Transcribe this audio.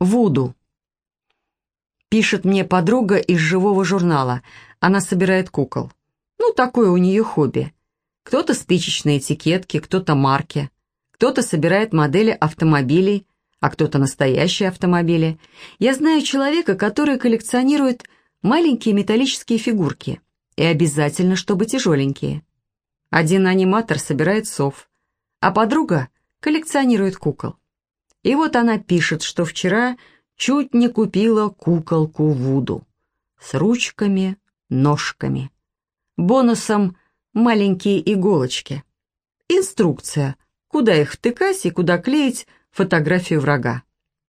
Вуду. Пишет мне подруга из живого журнала. Она собирает кукол. Ну, такое у нее хобби. Кто-то спичечные этикетки, кто-то марки. Кто-то собирает модели автомобилей, а кто-то настоящие автомобили. Я знаю человека, который коллекционирует маленькие металлические фигурки. И обязательно, чтобы тяжеленькие. Один аниматор собирает сов, а подруга коллекционирует кукол. И вот она пишет, что вчера чуть не купила куколку Вуду. С ручками, ножками. Бонусом маленькие иголочки. Инструкция, куда их втыкать и куда клеить фотографию врага.